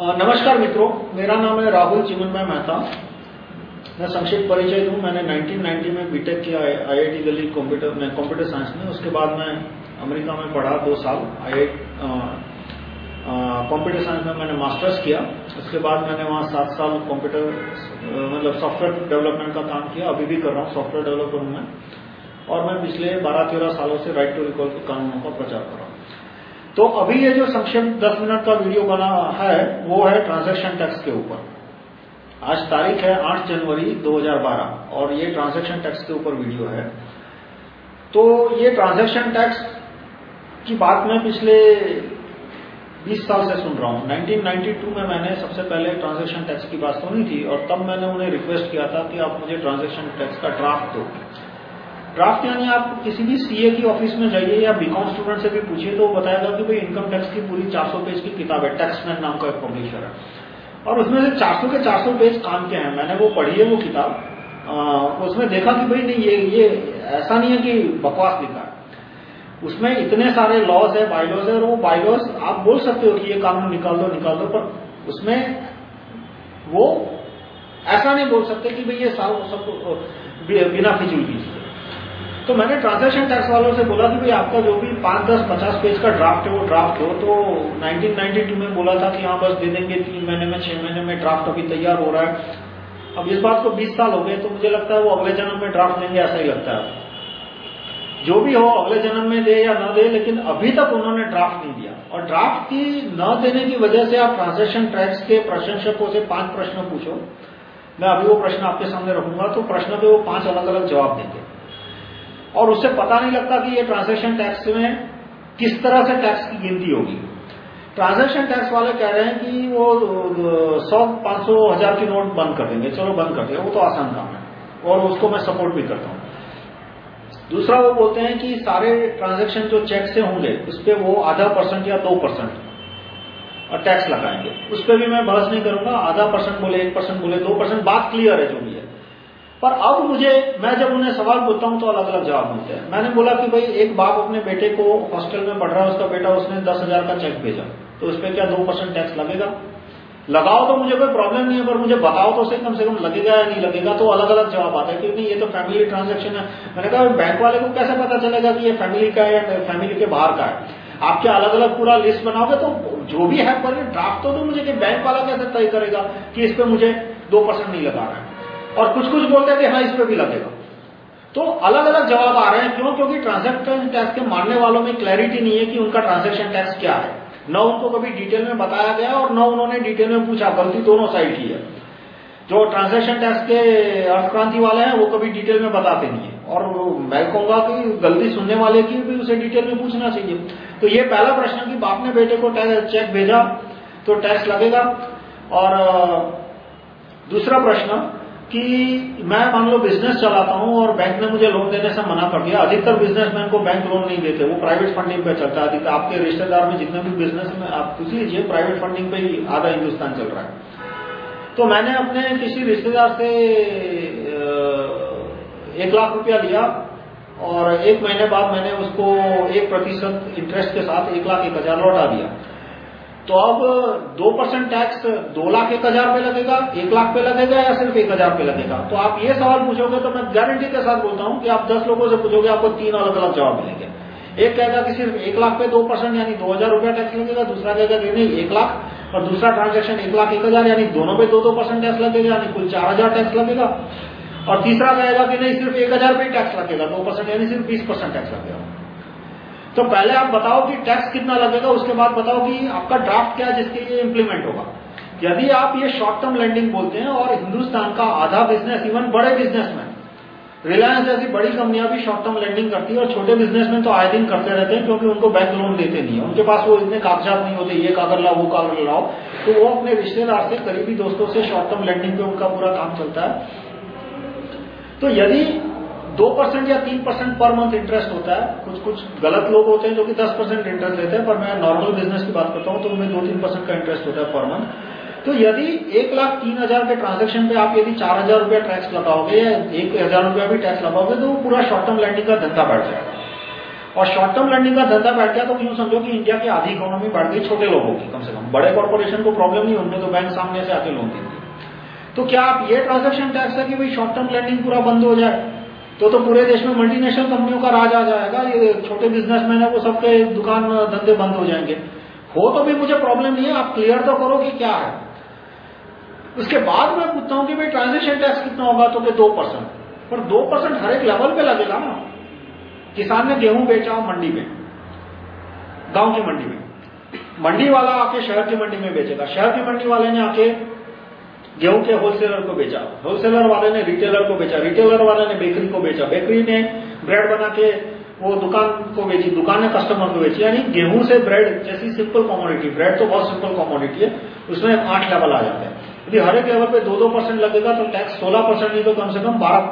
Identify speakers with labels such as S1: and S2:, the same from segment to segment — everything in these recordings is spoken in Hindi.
S1: नमस्कार मित्रों, मेरा नाम है राहुल चिमनमय मेहता मैं संक्षिप्त परिचय दूँ, मैंने 1990 में बीटेक किया आईआईटी दिल्ली कंप्यूटर में कंप्यूटर साइंस में, उसके बाद मैं अमेरिका में पढ़ा दो साल आई कंप्यूटर साइंस में मैंने मास्टर्स किया। उसके बाद मैंने वहाँ सात साल कंप्यूटर मतलब सॉफ्टवेयर डेवलपमेंट का काम किया, अभी भी कर रहा हूँ सॉफ्टवेयर डेवलपर हूँ मैं। और मैं पिछले 12-13 सालों से राइट टू रिकॉल के कानूनों का प्रचार कर रहा हूँ। तो अभी ये जो संक्षिप्त 10 मिनट का वीडियो बना है, वो है ट्रांजैक्शन टैक्स के ऊपर। आज तारीख है 8 जनवरी 2012 और ये ट्रांजैक्शन टैक्स के ऊपर वीडियो है। तो ये ट्रांजैक्शन टैक्स की बात मैं पिछले 20 साल से सुन रहा हूँ। 1992 में मैंने सबसे पहले ट्रांजैक्शन टैक्स की बात सुनी थी, और तब मैंने उन्हें रिक्वेस्ट किया था कि आप मुझे ट्रांजैक्शन टैक्स का ड्राफ्ट दो। ड्राफ्ट यानी आप किसी भी सीए की ऑफ़िस में जाइए या बीकॉम स्टूडेंट से भी पूछिए तो वो बताएगा कि भाई इनकम टैक्स की पूरी 400 पेज की किताब है टैक्समैन नाम का एक पब्लिशर है। और उसमें से 400 के 400 पेज काम के हैं। मैंने वो पढ़ी है वो किताब। उसमें देखा कि भाई नहीं ये ये ऐसा नहीं है कि बकवास लिखा है। उसमें इतने सारे लॉज है बाइलॉज है और वो बाइलॉज आप बोल सकते हो कि ये कानून निकाल दो निकाल दो, पर उसमें वो ऐसा नहीं बोल सकते कि भाई ये सब, बिना फिजूल की। तो मैंने ट्रांजैक्शन टैक्स वालों से बोला कि भाई आपका जो भी पाँच, दस, पचास पेज का ड्राफ्ट है, वो ड्राफ्ट हो तो 1992 में बोला था कि हाँ बस दे देंगे तीन महीने में, छह महीने में ड्राफ्ट अभी तैयार हो रहा है। अब इस बात को 20 साल हो गए तो मुझे लगता है वो अगले जन्म में ड्राफ्ट लेंगे ऐसा ही लगता है। जो भी हो, अगले जन्म में दे या न दे, लेकिन अभी तक उन्होंने ड्राफ्ट नहीं दिया। और ड्राफ्ट की न देने की वजह से आप ट्रांजेक्शन टैक्स के प्रशंसकों से पाँच प्रश्न पूछो। मैं अभी वो प्रश्न आपके सामने रखूँगा तो प्रश्न पे वो पाँच अलग अलग जवाब देंगे। और उससे पता नहीं लगता कि ये ट्रांजेक्शन टैक्स में किस तरह से टैक्स की गिनती होगी। ट्रांजेक्शन टैक्स वाले कह रहे हैं कि वो, सौ, पाँच सौ, हज़ार की नोट बंद कर देंगे। चलो बंद कर देंगे वो तो आसान काम है। और उसको मैं सपोर्ट भी करता हूँ। दूसरा वो बोलते हैं कि सारे ट्रांजेक्शन जो चेक से होंगे, उस पर वो आधा परसेंट या दो परसेंट टैक्स लगाएँगे। उस पर भी मैं बहस नहीं करूँगा। आधा परसेंट बोले, एक परसेंट बोले, दो परसेंट बात क्लियर है जो भी। पर अब मुझे मैं जब उन्हें सवाल पूछता हूँ तो अलग अलग जवाब मिलते हैं। मैंने बोला कि भाई एक बाप अपने बेटे को हॉस्टल में पढ़ रहा है उसका बेटा उसने दस हज़ार का चेक भेजा तो उस पर क्या दो परसेंट टैक्स लगेगा? लगाओ तो मुझे कोई प्रॉब्लम नहीं है पर मुझे बताओ तो उसे कम से कम लगेगा या नहीं लगेगा तो अलग अलग जवाब आता है क्योंकि ये तो फैमिली ट्रांजेक्शन है। मैंने कहा बैंक वाले को कैसे पता चलेगा कि ये फैमिली का है या फैमिली के बाहर का है? आप क्या अलग अलग पूरा लिस्ट बनाओगे? तो जो भी है पर ड्राफ्ट तो, तो मुझे बैंक वाला कैसे तय करेगा कि इस पर मुझे दो परसेंट नहीं लगा रहा है? और कुछ कुछ बोलते हैं कि हाँ इस पर भी लगेगा। तो अलग अलग जवाब आ रहे हैं। क्यों? क्योंकि ट्रांजेक्शन टैक्स के मानने वालों में क्लैरिटी नहीं है कि उनका ट्रांजेक्शन टैक्स क्या है। न उनको कभी डिटेल में बताया गया और न उन्होंने डिटेल में पूछा। गलती दोनों साइड की है। जो ट्रांजेक्शन टैक्स के अर्थक्रांति वाले हैं, वो कभी डिटेल में बताते नहीं है। और मैं कहूँगा कि गलती सुनने वाले की भी उसे डिटेल में पूछना चाहिए। तो ये पहला प्रश्न कि बाप ने बेटे को चेक भेजा तो टैक्स लगेगा। और दूसरा प्रश्न कि मैं मान लो बिज़नेस चलाता हूँ और बैंक ने मुझे लोन देने से मना कर दिया। अधिकतर बिजनेसमैन को बैंक लोन नहीं देते। वो प्राइवेट फंडिंग पे चलता है। अधिकतर आपके रिश्तेदार में जितने भी बिज़नेस में आप पूछ लीजिए प्राइवेट फंडिंग पे ही आधा हिंदुस्तान चल रहा है। तो मैंने अपने किसी रिश्तेदार से एक लाख रुपया लिया और एक महीने बाद मैंने उसको एक प्रतिशत इंटरेस्ट के साथ एक लाख एक हज़ार लौटा दिया। तो अब दो परसेंट टैक्स दो लाख एक हज़ार पे लगेगा, एक लाख पे लगेगा या सिर्फ़ एक हज़ार पे लगेगा? तो आप ये सवाल पूछोगे तो मैं गारंटी के साथ बोलता हूँ कि आप दस लोगों से पूछोगे, आपको तीन अलग अलग जवाब मिलेंगे। एक कहेगा कि सिर्फ़ एक लाख पे दो परसेंट, यानी दो हज़ार रुपया टैक्स लगेगा, दूसरा कहेगा कि नहीं, एक लाख, और दूसरा ट्रांजेक्शन एक लाख एक हज़ार, यानी दोनों पे दो दो परसेंट टैक्स लगेगा, यानी कुल चार हज़ार टैक्स लगेगा। और तीसरा कहेगा कि नहीं, सिर्फ़ एक हज़ार पे टैक्स लगेगा, दो परसेंट, यानी सिर्फ़ बीस परसेंट टैक्स लगेगा। तो पहले आप बताओ कि टैक्स कितना लगेगा, उसके बाद बताओ कि आपका ड्राफ्ट क्या है जिसके लिए इंप्लीमेंट होगा। यदि आप ये शॉर्ट टर्म लैंडिंग बोलते हैं और हिंदुस्तान का आधा बिज़नेस इवन बड़े बिजनेसमैन रिलायंस जैसी बड़ी कंपनियाँ भी शॉर्ट टर्म लैंडिंग करती है और छोटे बिजनेसमैन तो आए दिन करते रहते हैं क्योंकि उनको बैंक लोन देते नहीं है। उनके पास वो इतने कागजात नहीं होते, ये कागज़ लाओ, वो कागज़ लाओ। तो वो अपने रिश्तेदार से, करीबी दोस्तों से शॉर्ट टर्म लैंडिंग पे उनका पूरा काम चलता है। तो यदि दो परसेंट या तीन परसेंट पर मंथ इंटरेस्ट होता है। कुछ कुछ गलत लोग होते हैं जो कि दस परसेंट इंटरेस्ट लेते हैं, पर मैं नॉर्मल बिज़नेस की बात करता हूँ तो उनमें दो तीन परसेंट का इंटरेस्ट होता है पर मंथ तो यदि एक लाख तीन हज़ार के ट्रांजेक्शन पे आप यदि चार हज़ार रुपया टैक्स लगाओगे या एक हज़ार रुपया भी टैक्स लगाओगे तो पूरा शॉर्ट टर्म लैंडिंग का धंधा बढ़ जाएगा। और शॉर्ट टर्म लैंडिंग का धंधा बैठ गया तो यूँ समझो कि इंडिया की आधी इकोनॉमी बढ़ गई छोटे लोगों की, कम से कम। बड़े कॉर्पोरेशन को प्रॉब्लम नहीं, उनमें तो बैंक सामने से आके लोन देती तो क्या आप ये ट्रांजेक्शन टैक्स है कि भाई शॉर्ट टर्म लैंडिंग पूरा बंद हो जाए? तो तो पूरे देश में मल्टीनेशनल कंपनियों का राज आ जाएगा। ये छोटे बिजनेसमैन है, वो सबके दुकान धंधे बंद हो जाएँगे। हो तो भी मुझे प्रॉब्लम नहीं है, आप क्लियर तो करो कि क्या है। उसके बाद मैं पूछता हूँ कि भाई ट्रांजेक्शन टैक्स कितना होगा तो दो परसेंट। पर दो परसेंट हर एक लेवल पे लगेगा ना। किसान ने गेहूँ बेचा मंडी में, गाँव की मंडी में। मंडी वाला आके शहर की मंडी में बेचेगा। शहर की मंडी वाले ने आके गेहूँ के होलसेलर को बेचा। होलसेलर वाले ने रिटेलर को बेचा। रिटेलर वाले ने बेकरी को बेचा। बेकरी ने ब्रेड बना के वो दुकान को बेची, दुकान ने कस्टमर को बेची। यानी गेहूँ से ब्रेड जैसी सिंपल कॉमोडिटी ब्रेड तो बहुत सिंपल कॉमोडिटी है, उसमें आठ लेवल आ जाते हैं। यदि हर एक लेवल पे दो दो परसेंट लगेगा तो टैक्स सोलह परसेंट नहीं तो कम से कम बारह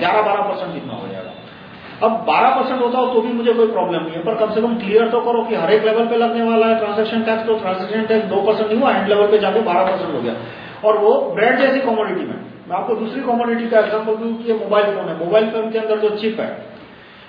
S1: ग्यारह बारह परसेंट जाएगा अब 12 परसेंट होता हो तो भी मुझे कोई प्रॉब्लम नहीं है। पर कम से कम क्लियर तो करो कि हर एक लेवल पे लगने वाला है ट्रांजेक्शन टैक्स तो ट्रांजेक्शन टैक्स दो परसेंट नहीं हुआ एंड लेवल पे जाके 12 परसेंट हो गया। और वो ब्रेड जैसी कॉमोडिटी में। मैं आपको दूसरी कॉमोडिटी का एग्ज़ाम्पल दू कि मोबाइल फ़ोन है। मोबाइल फ़ोन के अंदर जो चिप है,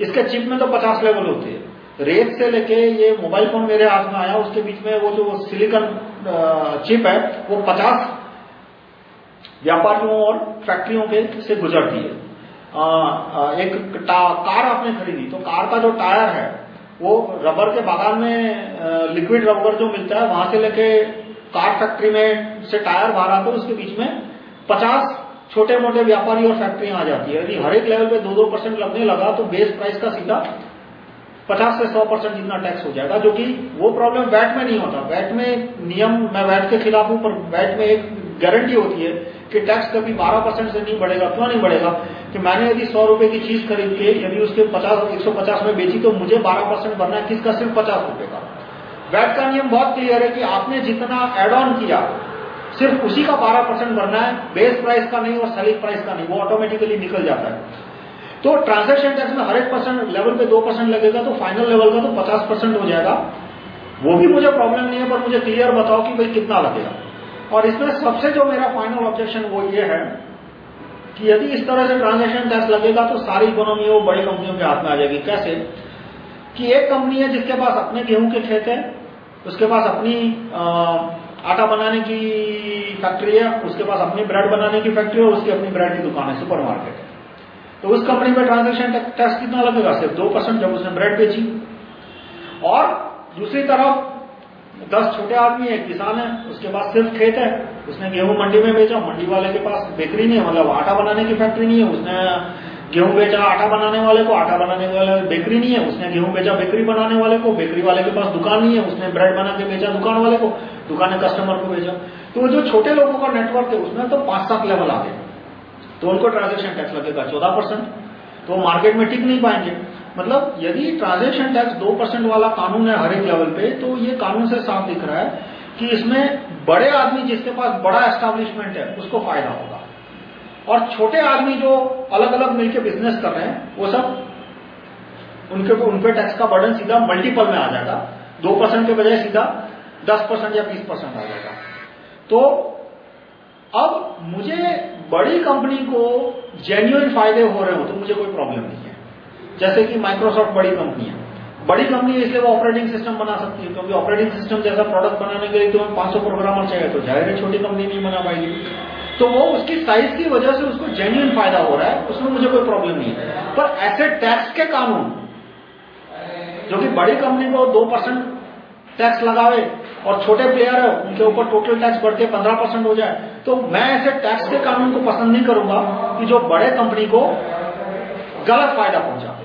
S1: इसके चिप में तो पचास लेवल होती है। रेत से लेके ये मोबाइल फ़ोन मेरे हाथ में आया, उसके बीच में वो जो सिलिकन चिप है, वो पचास व्यापारियों और फैक्ट्रियों के से गुजरती है। आ, एक कार आपने खरीदी तो कार का जो टायर है वो रबर के बागान में लिक्विड रबर जो मिलता है वहाँ से लेके कार फैक्ट्री में से टायर बाहर आते उसके बीच में पचास छोटे मोटे व्यापारी और फैक्ट्रियाँ आ जाती है। यदि हर एक लेवल पे दो दो परसेंट लगने लगा तो बेस प्राइस का सीधा पचास से सौ परसेंट जितना टैक्स हो जाएगा जो कि वो प्रॉब्लम वैट में नहीं होता। वैट में नियम मैं वैट के खिलाफ हूँ पर वैट में एक गारंटी होती है कि टैक्स कभी 12 परसेंट से नहीं बढ़ेगा, क्यों नहीं बढ़ेगा? कि मैंने यदि सौ रुपए की चीज़ खरीद के यदि उसके पचास, एक सौ पचास में बेची तो मुझे 12 परसेंट भरना है, किसका? सिर्फ़ पचास रुपए का। वैट का नियम बहुत क्लियर है कि आपने जितना एड ऑन किया, सिर्फ़ उसी का 12 परसेंट भरना है बेस प्राइस का नहीं और सेलिंग प्राइस का नहीं, वो ऑटोमेटिकली निकल जाता है। तो ट्रांजेक्शन टैक्स में हर एक परसेंट लेवल पे दो परसेंट लगेगा तो फाइनल लेवल का तो पचास परसेंट हो जाएगा। वो भी मुझे प्रॉब्लम नहीं है, पर मुझे क्लियर बताओ कि भाई कितना लगेगा। और इसमें सबसे जो मेरा फाइनल ऑब्जेक्शन वो ये है कि यदि इस तरह से ट्रांजेक्शन टैक्स लगेगा तो सारी इकोनॉमी वो बड़ी कंपनियों के हाथ में आ जाएगी। कैसे? कि एक कंपनी है जिसके पास अपने गेहूँ के खेत है, उसके पास अपनी आटा बनाने की फैक्ट्री है, उसके पास अपनी ब्रेड बनाने की फैक्ट्री है उसकी अपनी ब्रेड की दुकान है सुपर मार्केट है। तो उस कंपनी में ट्रांजेक्शन टैक्स कितना लगेगा? सिर्फ़ दो परसेंट जब उसने ब्रेड बेची। और दूसरी तरफ़ दस छोटे आदमी है किसान है, उसके पास सिर्फ़ खेत है। उसने गेहूँ मंडी में बेचा, मंडी वाले के पास बेकरी नहीं है मतलब आटा बनाने की फैक्ट्री नहीं है। उसने गेहूँ बेचा, आटा बनाने वाले को, आटा बनाने वाले बेकरी नहीं है। उसने गेहूँ बेचा, बेकरी बनाने वाले को, बेकरी वाले के पास दुकान नहीं है। उसने ब्रेड बना के बेचा, दुकान वाले को, दुकान कस्टमर को बेचा। तो जो छोटे लोगों का नेटवर्क है, उसमें तो पाँच सात लेवल आ गए। तो उनको ट्रांजेक्शन टैक्स लगेगा, चौदह परसेंट। तो मार्केट में टिक नहीं पाएँगे। मतलब यदि ट्रांजेक्शन टैक्स दो परसेंट वाला कानून है हर एक लेवल पे तो ये कानून से साफ़ दिख रहा है कि इसमें बड़े आदमी जिसके पास बड़ा एस्टेब्लिशमेंट है, उसको फ़ायदा होगा। और छोटे आदमी जो अलग अलग मिलकर बिज़नेस कर रहे हैं, वो सब उनके उनपे टैक्स का बर्डन सीधा मल्टीपल में आ जाएगा। दो परसेंट के बजाय सीधा दस परसेंट या बीस परसेंट आ जाएगा। तो अब मुझे बड़ी कंपनी को जेन्युइन फ़ायदे हो रहे हो तो मुझे कोई प्रॉब्लम नहीं है। जैसे कि माइक्रोसॉफ्ट बड़ी कंपनी है। बड़ी कंपनी इसलिए वो ऑपरेटिंग सिस्टम बना सकती है, क्योंकि ऑपरेटिंग सिस्टम जैसा प्रोडक्ट बनाने के लिए तो 500 प्रोग्रामर चाहिए तो ज़ाहिर है छोटी कंपनी नहीं बना पाएगी। तो वो उसकी साइज़ की वजह से उसको जेन्यून फ़ायदा हो रहा है, उसमें मुझे कोई प्रॉब्लम नहीं है। पर ऐसे टैक्स के कानून, जो कि बड़ी कंपनी को दो परसेंट टैक्स लगावे और छोटे प्लेयर है, उनके ऊपर टोटल टैक्स बढ़ के पंद्रह परसेंट हो जाए तो मैं ऐसे टैक्स के कानून को पसंद नहीं करूँगा कि जो बड़े कंपनी को गलत फ़ायदा पहुँचा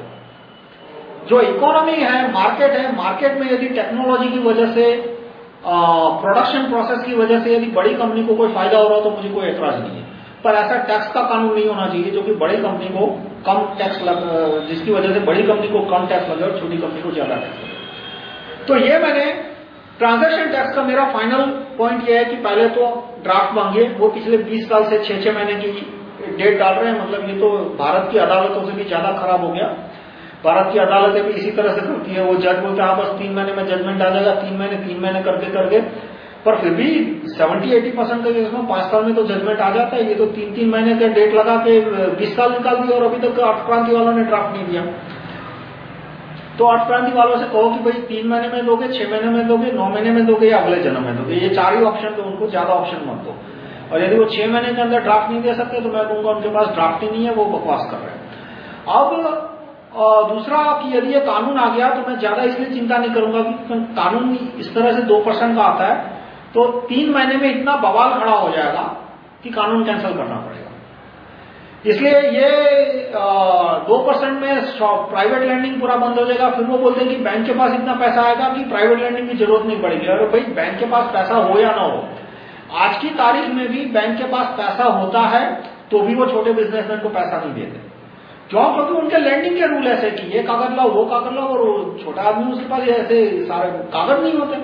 S1: जो इकोनॉमी है मार्केट है मार्केट में यदि टेक्नोलॉजी की वजह से प्रोडक्शन प्रोसेस की वजह से यदि बड़ी कंपनी को कोई फ़ायदा हो रहा तो मुझे कोई एतराज़ नहीं है। पर ऐसा टैक्स का कानून नहीं होना चाहिए जो कि बड़ी कंपनी को कम टैक्स लग जिसकी वजह से बड़ी कंपनी को कम टैक्स लगे और छोटी कंपनी को ज़्यादा टैक्स तो ये मैंने ट्रांजेक्शन टैक्स का मेरा फाइनल पॉइंट ये है कि पहले तो ड्राफ्ट मांगिए वो पिछले 20 साल से छह छह महीने की डेट डाल रहे हैं मतलब ये तो भारत की अदालतों से भी ज़्यादा खराब हो गया। भारत की अदालतें भी इसी तरह से करती है, वो जज बोलते हैं हाँ बस तीन महीने में जजमेंट आ जाएगा, तीन महीने तीन महीने करके करके। पर फिर भी 70-80 परसेंट के केस में पाँच साल में तो जजमेंट आ जाता है। ये तो तीन तीन महीने के डेट लगा के, बीस साल निकाल दिया और अभी तक अर्थक्रांति वालों ने ड्राफ्ट नहीं दिया। तो आठ अर्थक्रांति वालों से कहो कि भाई तीन महीने में दोगे, छह महीने में दोगे, नौ महीने में दोगे या अगले जन्म में दोगे? ये चार ही ऑप्शन तो उनको ज़्यादा ऑप्शन मत दो। और यदि वो छह महीने के अंदर ड्राफ्ट नहीं दे सकते तो मैं कहूँगा उनके पास ड्राफ्ट ही नहीं है, वो बकवास कर रहे हैं। अब दूसरा कि यदि ये कानून आ गया तो मैं ज़्यादा इसलिए चिंता नहीं करूँगा कि कानून इस तरह से दो परसेंट का आता है तो तीन महीने में इतना बवाल खड़ा हो जाएगा कि कानून कैंसिल करना पड़ेगा। इसलिए ये दो परसेंट में प्राइवेट लैंडिंग पूरा बंद हो जाएगा। फिर वो बोलते हैं कि बैंक के पास इतना पैसा आएगा कि प्राइवेट लैंडिंग की ज़रूरत नहीं पड़ेगी। अरे भाई बैंक के पास पैसा हो या ना हो। आज की तारीख में भी बैंक के पास पैसा होता है तो भी वो छोटे बिजनेसमैन को पैसा नहीं देते। क्यों? क्योंकि उनके लैंडिंग के रूल ऐसे कि ये कागज़ लाओ, वो कागज़ लाओ, और छोटा आदमी उसके पास ऐसे सारे कागज़ नहीं होते।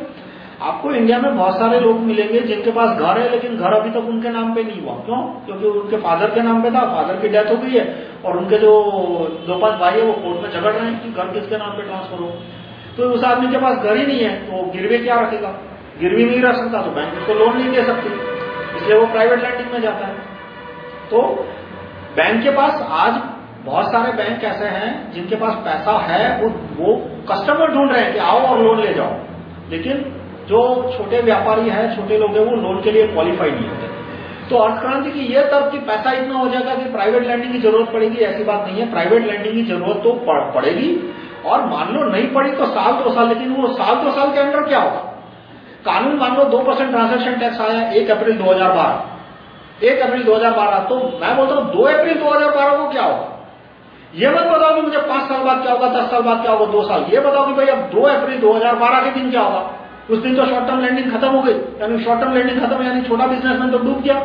S1: आपको इंडिया में बहुत सारे लोग मिलेंगे जिनके पास घर है, लेकिन घर अभी तक उनके नाम पे नहीं हुआ। क्यों? क्योंकि उनके फादर के नाम पे था फादर की डेथ हो गई है, और उनके जो दो पाँच भाई है, वो कोर्ट में झगड़ रहे हैं कि घर किसके नाम पे ट्रांसफ़र हो। तो उस आदमी के पास घर ही नहीं है तो गिरवे क्या रखेगा? गिरवी नहीं रख सकता तो बैंक उसको लोन नहीं दे सकती, इसलिए वो प्राइवेट लैंडिंग में जाता है। तो बैंक के पास आज बहुत सारे बैंक ऐसे हैं, जिनके पास पैसा है, वो वो कस्टमर ढूंढ रहे हैं कि आओ और लोन ले जाओ। लेकिन जो छोटे व्यापारी है, छोटे लोग हैं, वो लोन के लिए क्वालिफाइड नहीं होते। तो अर्थक्रांति की यह तर्क कि पैसा इतना हो जाएगा कि प्राइवेट लैंडिंग की ज़रूरत पड़ेगी, ऐसी बात नहीं है। प्राइवेट लैंडिंग की ज़रूरत तो पड़ेगी। और मान लो नहीं पड़ी तो साल, दो साल, लेकिन वो साल, दो साल के अंदर क्या होगा? कानून मान लो दो परसेंट ट्रांजेक्शन टैक्स आया एक अप्रैल दो हज़ार बारह। एक अप्रैल दो हज़ार बारह तो मैं बोलता हूँ दो अप्रैल दो हज़ार बारह को क्या होगा? ये मत बताओ कि मुझे पाँच साल बाद क्या होगा, दस साल बाद क्या होगा, दो साल। ये बताओ कि भाई अब दो अप्रैल दो हज़ार बारह के दिन क्या होगा? उस दिन तो शॉर्ट टर्म लैंडिंग खत्म हो गई। यानी शॉर्ट टर्म लैंडिंग खत्म यानी छोटा बिजनेसमैन तो डूब गया।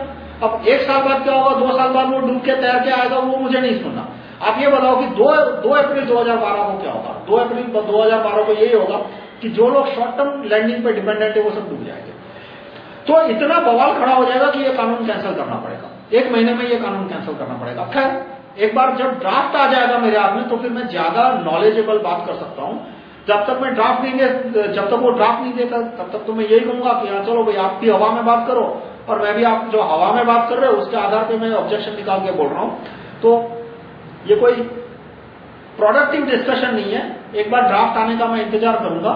S1: अब एक साल बाद क्या होगा? दो साल बाद वो डूब के तैयार क्या आएगा, वो मुझे नहीं सुनना। आप ये बताओ कि दो दो अप्रैल 2012 को क्या होगा? दो अप्रैल 2012 को यही होगा कि जो लोग शॉर्ट टर्म लैंडिंग पे डिपेंडेंट है वो सब डूब जाएँगे। तो इतना बवाल खड़ा हो जाएगा कि ये कानून कैंसिल करना पड़ेगा। एक महीने में ये कानून कैंसिल करना पड़ेगा। खैर, एक बार जब ड्राफ्ट आ जाएगा मेरे हाथ में तो फिर मैं ज़्यादा नॉलेजेबल बात कर सकता हूँ। जब तक मैं ड्राफ्ट नहीं दे, जब तक वो ड्राफ्ट नहीं देता, तब तक तो मैं यही कहूँगा कि हाँ चलो भाई आप भी हवा में बात करो। और मैं भी आप, जो हवा में बात कर रहे हो, उसके आधार पे मैं ऑब्जेक्शन निकाल के बोल रहा हूँ। तो ये कोई प्रोडक्टिव डिस्कशन नहीं है। एक बार ड्राफ्ट आने का मैं इंतज़ार करूँगा।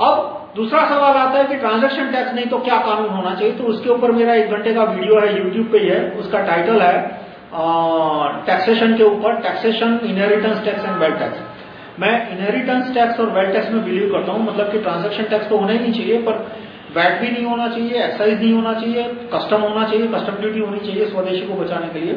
S1: अब दूसरा सवाल आता है कि ट्रांजैक्शन टैक्स नहीं तो क्या कानून होना चाहिए? तो उसके ऊपर मेरा एक घंटे का वीडियो है यूट्यूब पे ही उसका टाइटल है टैक्सेशन के ऊपर taxation inheritance tax and wealth tax मैं इनहेरिटेंस टैक्स और वेल्थ टैक्स में बिलीव करता हूँ मतलब कि ट्रांजेक्शन टैक्स तो होना ही नहीं चाहिए, पर वैट भी नहीं होना चाहिए एक्साइज नहीं होना चाहिए कस्टम होना चाहिए कस्टम ड्यूटी होनी चाहिए स्वदेशी को बचाने के लिए।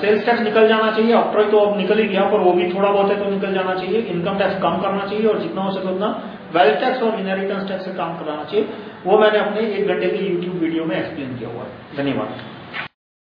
S1: सेल्स टैक्स निकल जाना चाहिए ऑक्ट्रॉय तो अब निकल ही गया, पर वो भी थोड़ा बहुत है तो निकल जाना चाहिए इनकम टैक्स कम करना चाहिए और जितना हो सके उतना वेल्थ टैक्स और इनहेरिटेंस टैक्स से काम कराना चाहिए। वो मैंने अपने एक घंटे के यूट्यूब वीडियो में एक्सप्लेन किया हुआ है। धन्यवाद।